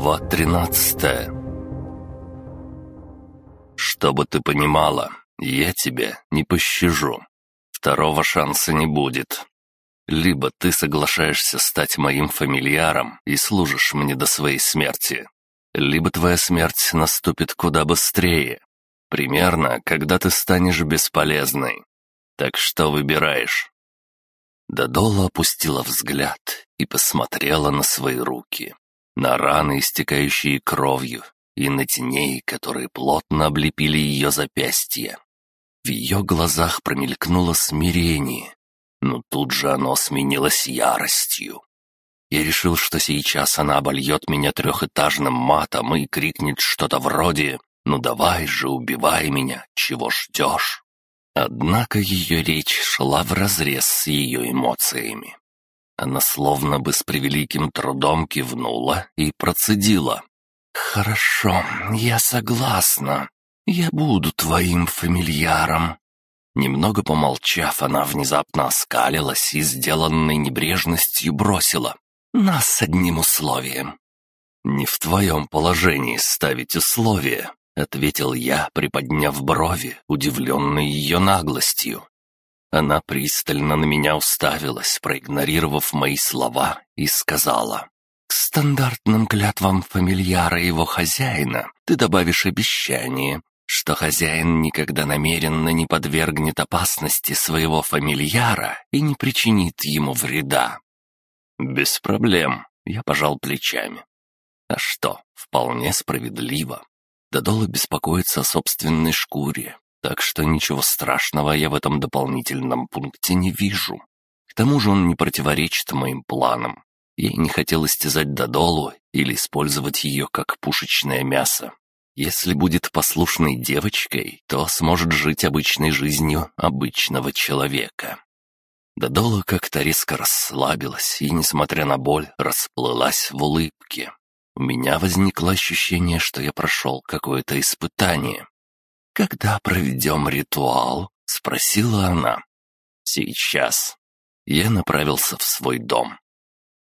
Глава 13 «Чтобы ты понимала, я тебя не пощажу. Второго шанса не будет. Либо ты соглашаешься стать моим фамильяром и служишь мне до своей смерти, либо твоя смерть наступит куда быстрее. Примерно, когда ты станешь бесполезной. Так что выбираешь?» Додола опустила взгляд и посмотрела на свои руки на раны, истекающие кровью, и на теней, которые плотно облепили ее запястье. В ее глазах промелькнуло смирение, но тут же оно сменилось яростью. Я решил, что сейчас она обольет меня трехэтажным матом и крикнет что-то вроде «Ну давай же, убивай меня, чего ждешь?» Однако ее речь шла вразрез с ее эмоциями. Она словно бы с превеликим трудом кивнула и процедила. «Хорошо, я согласна. Я буду твоим фамильяром». Немного помолчав, она внезапно оскалилась и, сделанной небрежностью, бросила. «Нас с одним условием». «Не в твоем положении ставить условия», — ответил я, приподняв брови, удивленный ее наглостью. Она пристально на меня уставилась, проигнорировав мои слова, и сказала, «К стандартным клятвам фамильяра его хозяина ты добавишь обещание, что хозяин никогда намеренно не подвергнет опасности своего фамильяра и не причинит ему вреда». «Без проблем», — я пожал плечами. «А что, вполне справедливо. Додола беспокоится о собственной шкуре, так что ничего страшного я в этом дополнительном пункте не вижу. К тому же он не противоречит моим планам. Ей не хотел истязать Додолу или использовать ее как пушечное мясо. Если будет послушной девочкой, то сможет жить обычной жизнью обычного человека. Додола как-то резко расслабилась и, несмотря на боль, расплылась в улыбке. У меня возникло ощущение, что я прошел какое-то испытание. «Когда проведем ритуал?» — спросила она. «Сейчас». Я направился в свой дом.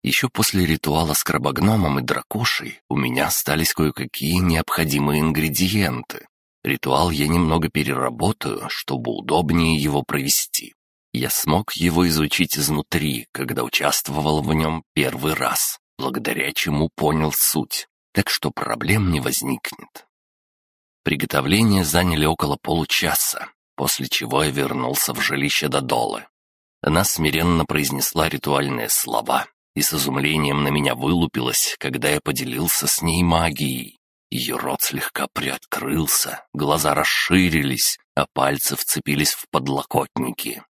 Еще после ритуала с крабогномом и дракошей у меня остались кое-какие необходимые ингредиенты. Ритуал я немного переработаю, чтобы удобнее его провести. Я смог его изучить изнутри, когда участвовал в нем первый раз, благодаря чему понял суть, так что проблем не возникнет. Приготовления заняли около получаса, после чего я вернулся в жилище Додолы. Она смиренно произнесла ритуальные слова и с изумлением на меня вылупилась, когда я поделился с ней магией. Ее рот слегка приоткрылся, глаза расширились, а пальцы вцепились в подлокотники.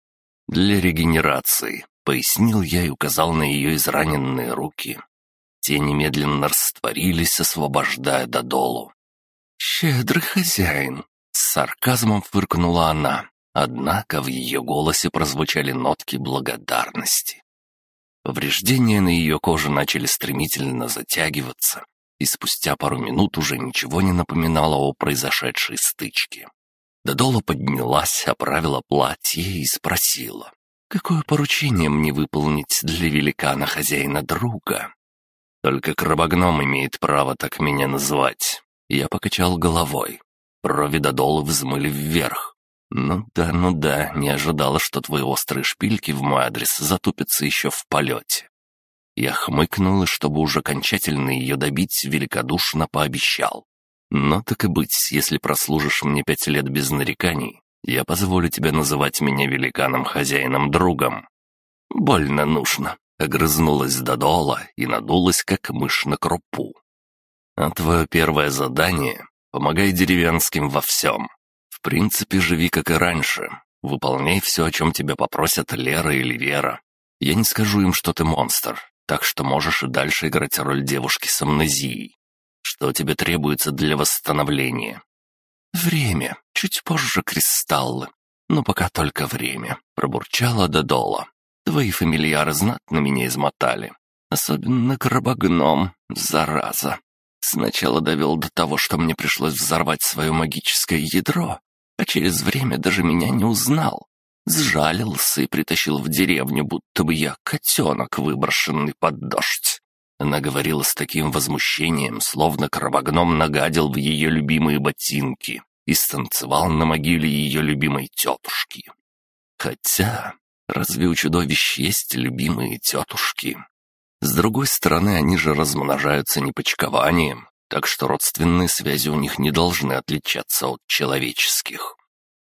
«Для регенерации», — пояснил я и указал на ее израненные руки. Те немедленно растворились, освобождая Додолу. «Щедрый хозяин!» — с сарказмом фыркнула она, однако в ее голосе прозвучали нотки благодарности. Повреждения на ее коже начали стремительно затягиваться, и спустя пару минут уже ничего не напоминало о произошедшей стычке. Додола поднялась, оправила платье и спросила, «Какое поручение мне выполнить для великана-хозяина друга?» «Только крабогном имеет право так меня называть», я покачал головой. Брови Додолы взмыли вверх. «Ну да, ну да, не ожидала, что твои острые шпильки в мой адрес затупятся еще в полете». Я хмыкнул и, чтобы уже окончательно ее добить, великодушно пообещал. «Но так и быть, если прослужишь мне пять лет без нареканий, я позволю тебе называть меня великаном, хозяином, другом». «Больно нужно», — огрызнулась Додола и надулась, как мышь на крупу. А твое первое задание — помогай деревенским во всем. В принципе, живи как и раньше. Выполняй все, о чем тебя попросят Лера или Вера. Я не скажу им, что ты монстр, так что можешь и дальше играть роль девушки с амнезией. Что тебе требуется для восстановления? Время. Чуть позже кристаллы. Но пока только время. Пробурчала Додола. Твои фамильяры знатно меня измотали. Особенно крабогном, зараза. Сначала довел до того, что мне пришлось взорвать свое магическое ядро, а через время даже меня не узнал. Сжалился и притащил в деревню, будто бы я котенок, выброшенный под дождь. Она говорила с таким возмущением, словно крабогном нагадил в ее любимые ботинки и станцевал на могиле ее любимой тетушки. Хотя, разве у чудовищ есть любимые тетушки? С другой стороны, они же размножаются не почкованием, так что родственные связи у них не должны отличаться от человеческих.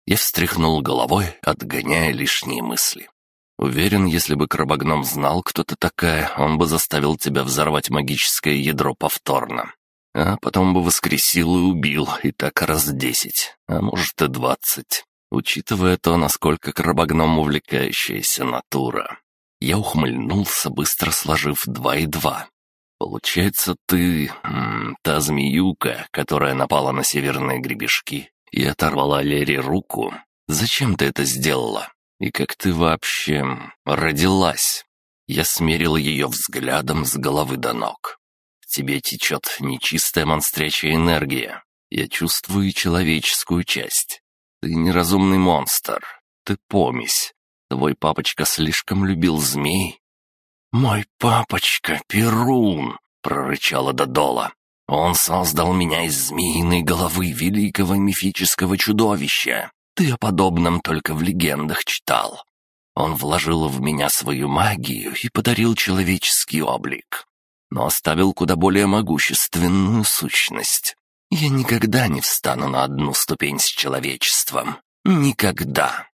Я встряхнул головой, отгоняя лишние мысли. Уверен, если бы крабогном знал, кто ты такая, он бы заставил тебя взорвать магическое ядро повторно. А потом бы воскресил и убил, и так раз десять, а может и двадцать, учитывая то, насколько крабогном увлекающаяся натура. Я ухмыльнулся, быстро сложив два и два. «Получается, ты... М, та змеюка, которая напала на северные гребешки и оторвала Лере руку. Зачем ты это сделала? И как ты вообще... родилась?» Я смерил ее взглядом с головы до ног. «В тебе течет нечистая монстрячая энергия. Я чувствую человеческую часть. Ты неразумный монстр. Ты помесь. Твой папочка слишком любил змей». «Мой папочка — Перун!» — прорычала Додола. «Он создал меня из змеиной головы великого мифического чудовища. Ты о подобном только в легендах читал. Он вложил в меня свою магию и подарил человеческий облик, но оставил куда более могущественную сущность. Я никогда не встану на одну ступень с человечеством. Никогда.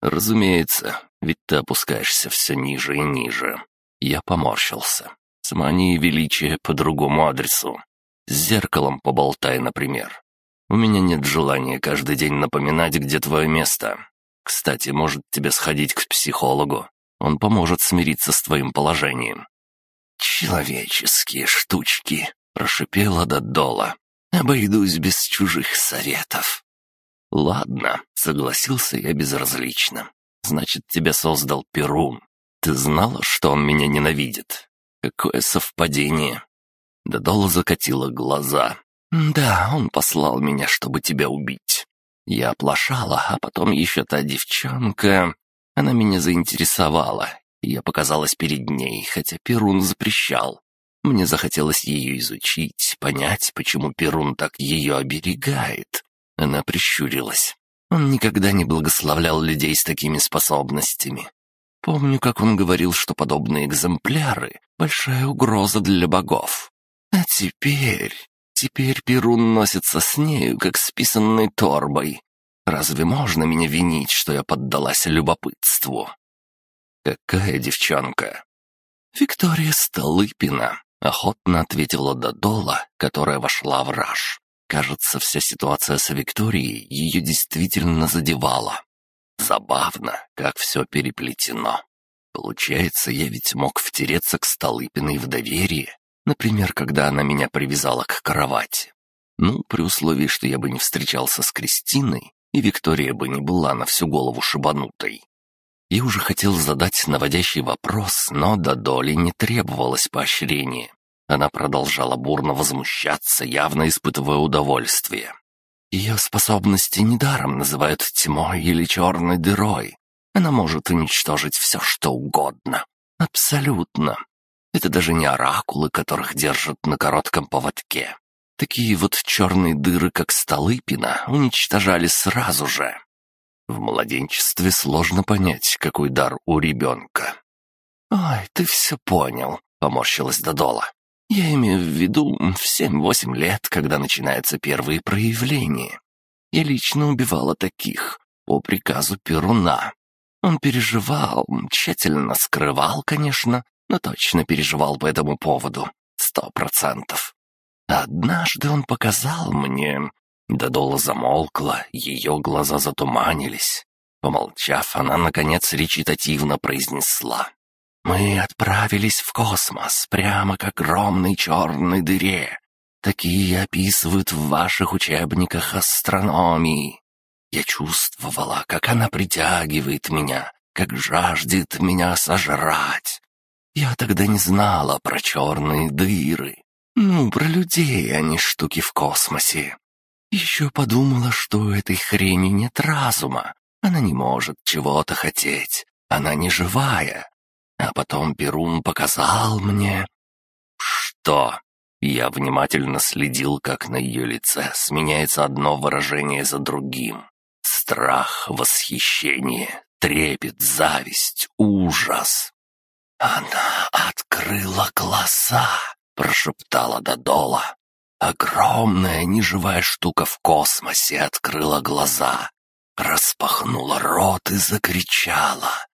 «Разумеется, ведь ты опускаешься все ниже и ниже». Я поморщился. С манией величия по другому адресу. С зеркалом поболтай, например. У меня нет желания каждый день напоминать, где твое место. Кстати, может тебе сходить к психологу. Он поможет смириться с твоим положением». «Человеческие штучки», — прошипела Додола. «Обойдусь без чужих советов». «Ладно», — согласился я безразлично. «Значит, тебя создал Перун. Ты знала, что он меня ненавидит? Какое совпадение!» Додола закатила глаза. «Да, он послал меня, чтобы тебя убить. Я оплошала, а потом еще та девчонка... Она меня заинтересовала, и я показалась перед ней, хотя Перун запрещал. Мне захотелось ее изучить, понять, почему Перун так ее оберегает. Она прищурилась. Он никогда не благословлял людей с такими способностями. Помню, как он говорил, что подобные экземпляры — большая угроза для богов. А теперь... Теперь Перун носится с нею, как с писанной торбой. Разве можно меня винить, что я поддалась любопытству? Какая девчонка? Виктория Столыпина, охотно ответила Додола, которая вошла в раж. Кажется, вся ситуация с Викторией ее действительно задевала. Забавно, как все переплетено. Получается, я ведь мог втереться к Столыпиной в доверие, например, когда она меня привязала к кровати. Ну, при условии, что я бы не встречался с Кристиной, и Виктория бы не была на всю голову шибанутой. Я уже хотел задать наводящий вопрос, но до доли не требовалось поощрения. Она продолжала бурно возмущаться, явно испытывая удовольствие. Ее способности недаром называют тьмой или черной дырой. Она может уничтожить все, что угодно. Абсолютно. Это даже не оракулы, которых держат на коротком поводке. Такие вот черные дыры, как Столыпина, уничтожали сразу же. В младенчестве сложно понять, какой дар у ребенка. «Ой, ты все понял», — поморщилась Додола. Я имею в виду в семь-восемь лет, когда начинаются первые проявления. Я лично убивала таких, по приказу Перуна. Он переживал, тщательно скрывал, конечно, но точно переживал по этому поводу. Сто процентов. Однажды он показал мне... Додола замолкла, ее глаза затуманились. Помолчав, она, наконец, речитативно произнесла. Мы отправились в космос, прямо к огромной черной дыре. Такие описывают в ваших учебниках астрономии. Я чувствовала, как она притягивает меня, как жаждет меня сожрать. Я тогда не знала про черные дыры. Ну, про людей, а не штуки в космосе. Еще подумала, что у этой хрени нет разума. Она не может чего-то хотеть. Она не живая. А потом Перун показал мне... что?» Я внимательно следил, как на ее лице сменяется одно выражение за другим. Страх, восхищение, трепет, зависть, ужас. «Она открыла глаза!» — прошептала Додола. Огромная неживая штука в космосе открыла глаза, распахнула рот и закричала.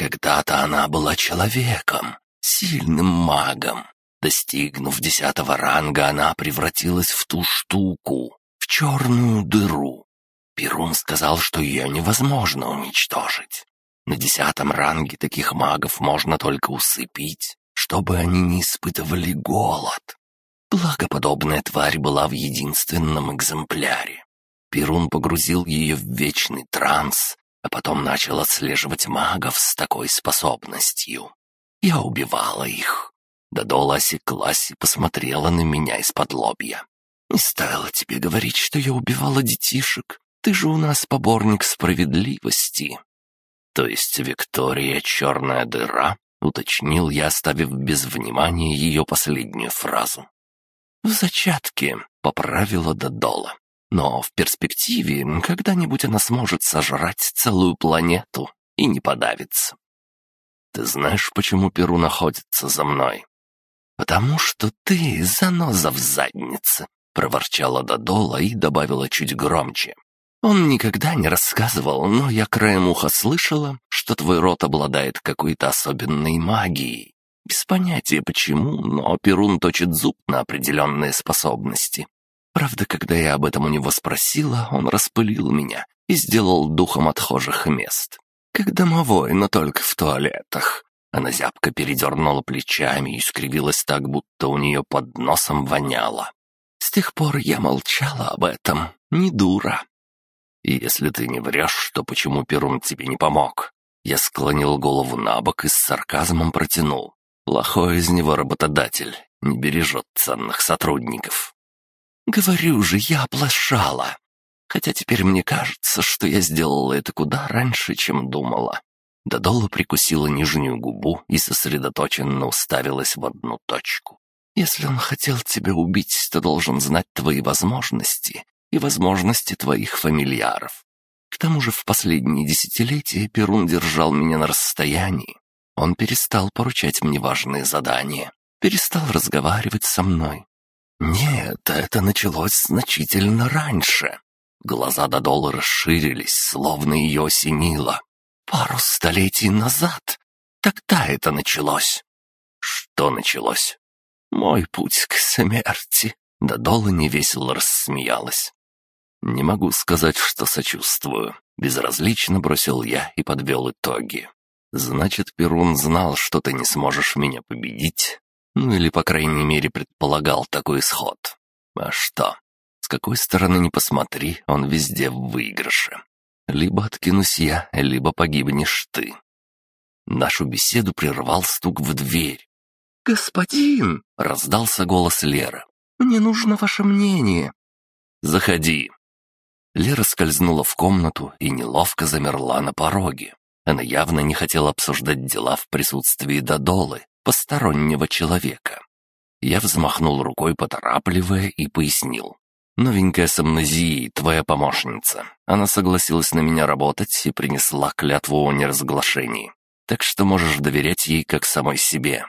Когда-то она была человеком, сильным магом. Достигнув десятого ранга, она превратилась в ту штуку, в черную дыру. Перун сказал, что ее невозможно уничтожить. На десятом ранге таких магов можно только усыпить, чтобы они не испытывали голод. Благоподобная тварь была в единственном экземпляре. Перун погрузил ее в вечный транс, а потом начал отслеживать магов с такой способностью. Я убивала их. Додола осеклась и посмотрела на меня из-под лобья. «Не стоило тебе говорить, что я убивала детишек. Ты же у нас поборник справедливости». «То есть Виктория — черная дыра?» — уточнил я, оставив без внимания ее последнюю фразу. «В зачатке», — поправила Додола. «Но в перспективе когда-нибудь она сможет сожрать целую планету и не подавится». «Ты знаешь, почему Перу находится за мной?» «Потому что ты заноза в заднице», — проворчала Додола и добавила чуть громче. «Он никогда не рассказывал, но я краем уха слышала, что твой род обладает какой-то особенной магией. Без понятия почему, но Перун точит зуб на определенные способности. Правда, когда я об этом у него спросила, он распылил меня и сделал духом отхожих мест. Как домовой, но только в туалетах. Она зябко передернула плечами и скривилась так, будто у нее под носом воняло. С тех пор я молчала об этом, не дура. И если ты не врешь, то почему Перун тебе не помог? Я склонил голову на бок и с сарказмом протянул. Плохой из него работодатель, не бережет ценных сотрудников. Говорю же, я оплошала. Хотя теперь мне кажется, что я сделала это куда раньше, чем думала. Додола прикусила нижнюю губу и сосредоточенно уставилась в одну точку. «Если он хотел тебя убить, то должен знать твои возможности и возможности твоих фамильяров. К тому же в последние десятилетия Перун держал меня на расстоянии, он перестал поручать мне важные задания, перестал разговаривать со мной. Нет, это началось значительно раньше. Глаза до доллара расширились, словно ее осенило. Пару столетий назад. Тогда это началось. Что началось? Мой путь к смерти. Додола невесело рассмеялась. «Не могу сказать, что сочувствую», — безразлично бросил я и подвел итоги. Значит, Перун знал, что ты не сможешь меня победить. Ну или, по крайней мере, предполагал такой исход. А что? С какой стороны ни посмотри, он везде в выигрыше. Либо откинусь я, либо погибнешь ты. Нашу беседу прервал стук в дверь. «Господин!» — раздался голос Леры. «Мне нужно ваше мнение». «Заходи». Лера скользнула в комнату и неловко замерла на пороге. Она явно не хотела обсуждать дела в присутствии Додолы, постороннего человека. Я взмахнул рукой, поторапливая, и пояснил. «Новенькая с амнезией, твоя помощница. Она согласилась на меня работать и принесла клятву о неразглашении. Так что можешь доверять ей как самой себе».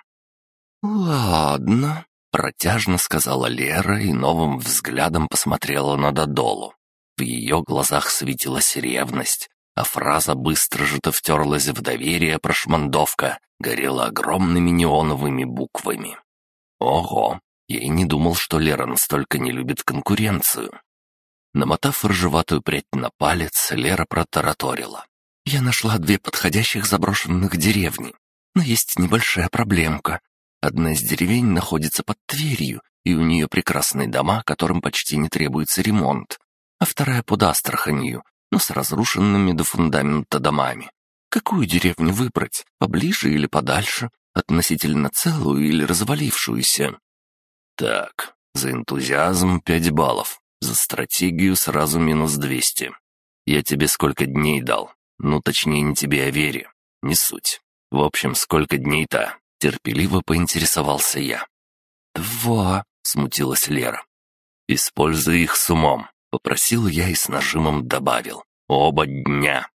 «Ладно», — протяжно сказала Лера и новым взглядом посмотрела на Додолу. В ее глазах светилась ревность, а фраза быстро же то втерлась в доверие прошмандовка, горела огромными неоновыми буквами. Ого, я и не думал, что Лера настолько не любит конкуренцию. Намотав рыжеватую прядь на палец, Лера протараторила. «Я нашла две подходящих заброшенных деревни, но есть небольшая проблемка. Одна из деревень находится под Тверью, и у нее прекрасные дома, которым почти не требуется ремонт, а вторая под Астраханью, но с разрушенными до фундамента домами. Какую деревню выбрать, поближе или подальше, относительно целую или развалившуюся? Так, за энтузиазм пять баллов, за стратегию сразу минус двести. Я тебе сколько дней дал? Ну, точнее, не тебе, а Вере. Не суть. В общем, сколько дней-то? Терпеливо поинтересовался я. два», — смутилась Лера. «Используй их с умом», — попросил я и с нажимом добавил. «Оба дня.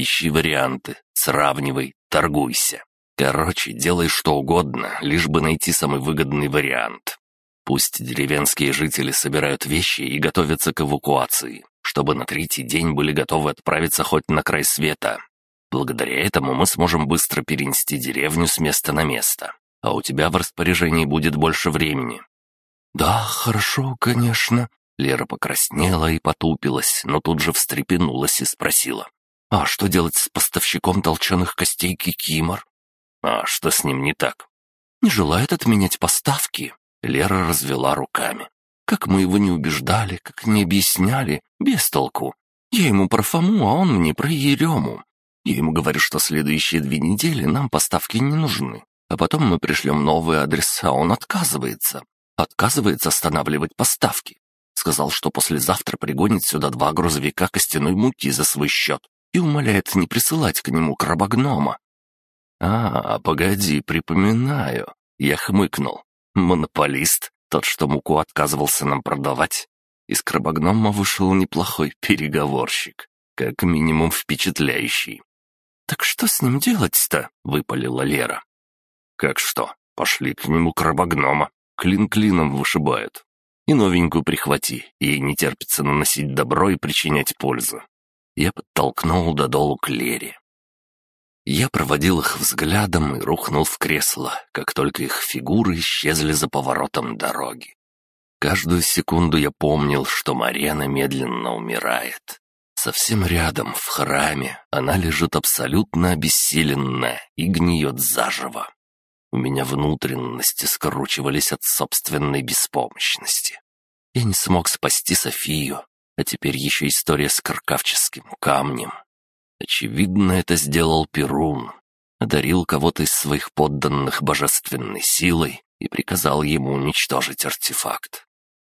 Ищи варианты, сравнивай, торгуйся. Короче, делай что угодно, лишь бы найти самый выгодный вариант. Пусть деревенские жители собирают вещи и готовятся к эвакуации, чтобы на третий день были готовы отправиться хоть на край света. Благодаря этому мы сможем быстро перенести деревню с места на место, а у тебя в распоряжении будет больше времени». «Да, хорошо, конечно». Лера покраснела и потупилась, но тут же встрепенулась и спросила. «А что делать с поставщиком толченых костей Кикимор?» «А что с ним не так?» «Не желает отменять поставки», — Лера развела руками. «Как мы его не убеждали, как не объясняли, без толку. Я ему про Фому, а он мне про Ерему. Я ему говорю, что следующие две недели нам поставки не нужны, а потом мы пришлем новые адреса, он отказывается. Отказывается останавливать поставки. Сказал, что послезавтра пригонит сюда два грузовика костяной муки за свой счет и умоляет не присылать к нему крабогнома. «А, погоди, припоминаю». Я хмыкнул. «Монополист, тот, что муку отказывался нам продавать?» Из крабогнома вышел неплохой переговорщик, как минимум впечатляющий. «Так что с ним делать-то?» — выпалила Лера. «Как что? Пошли к нему крабогнома. Клин клином вышибают. И новенькую прихвати, ей не терпится наносить добро и причинять пользу». Я подтолкнул Додолу к Лере. Я проводил их взглядом и рухнул в кресло, как только их фигуры исчезли за поворотом дороги. Каждую секунду я помнил, что Марена медленно умирает. Совсем рядом, в храме, она лежит абсолютно обессиленная и гниет заживо. У меня внутренности скручивались от собственной беспомощности. Я не смог спасти Софию, а теперь еще история с каркавческим камнем. Очевидно, это сделал Перун. Одарил кого-то из своих подданных божественной силой и приказал ему уничтожить артефакт.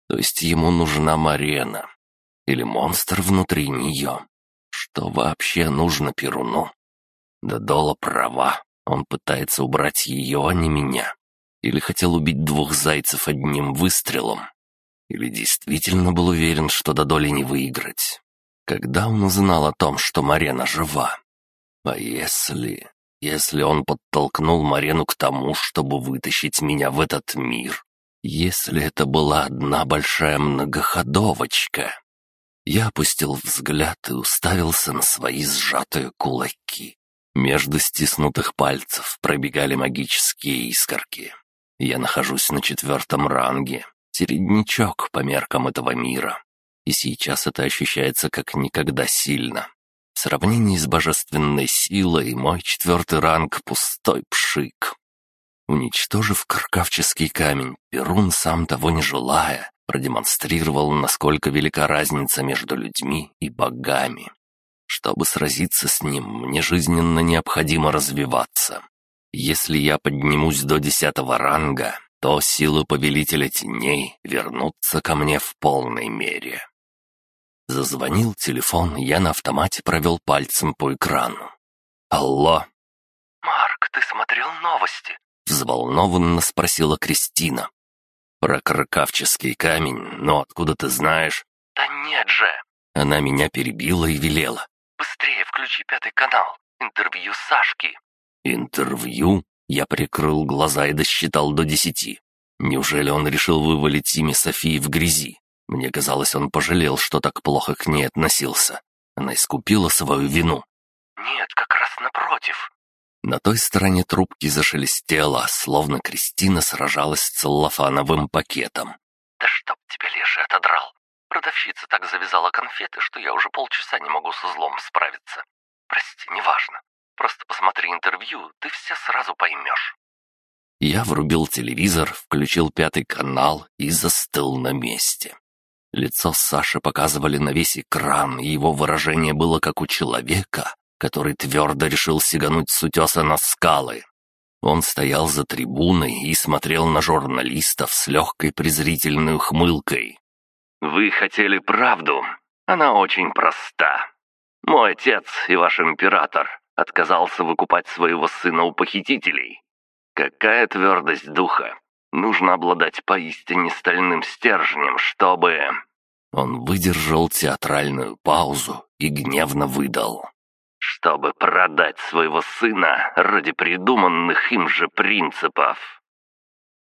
То есть ему нужна Марена, или монстр внутри нее. Что вообще нужно Перуну? Додола права. Он пытается убрать ее, а не меня. Или хотел убить двух зайцев одним выстрелом. Или действительно был уверен, что Додоле не выиграть. Когда он узнал о том, что Марена жива? А если... Если он подтолкнул Марену к тому, чтобы вытащить меня в этот мир? Если это была одна большая многоходовочка? Я опустил взгляд и уставился на свои сжатые кулаки. Между стиснутых пальцев пробегали магические искорки. Я нахожусь на четвертом ранге, середнячок по меркам этого мира. И сейчас это ощущается как никогда сильно. В сравнении с божественной силой мой четвертый ранг — пустой пшик. Уничтожив каркавческий камень, Перун, сам того не желая, продемонстрировал, насколько велика разница между людьми и богами. Чтобы сразиться с ним, мне жизненно необходимо развиваться. Если я поднимусь до десятого ранга, то силы Повелителя Теней вернутся ко мне в полной мере. Зазвонил телефон, я на автомате провел пальцем по экрану. «Алло!» «Марк, ты смотрел новости?» Взволнованно спросила Кристина. Про кракавческий камень, но откуда ты знаешь? Да нет же. Она меня перебила и велела. Быстрее включи пятый канал. Интервью Сашки. Интервью? Я прикрыл глаза и досчитал до десяти. Неужели он решил вывалить имя Софии в грязи? Мне казалось, он пожалел, что так плохо к ней относился. Она искупила свою вину. «Нет, как раз напротив. На той стороне трубки зашелестело, словно Кристина сражалась с целлофановым пакетом. «Да чтоб тебя леший отодрал! Продавщица так завязала конфеты, что я уже полчаса не могу со злом справиться. Прости, неважно. Просто посмотри интервью, ты все сразу поймешь». Я врубил телевизор, включил пятый канал и застыл на месте. Лицо Саши показывали на весь экран, и его выражение было как у человека, который твердо решил сигануть с утеса на скалы. Он стоял за трибуной и смотрел на журналистов с легкой презрительной ухмылкой. «Вы хотели правду? Она очень проста. Мой отец и ваш император отказался выкупать своего сына у похитителей. Какая твердость духа! Нужно обладать поистине стальным стержнем, чтобы...» Он выдержал театральную паузу и гневно выдал. «Чтобы продать своего сына ради придуманных им же принципов».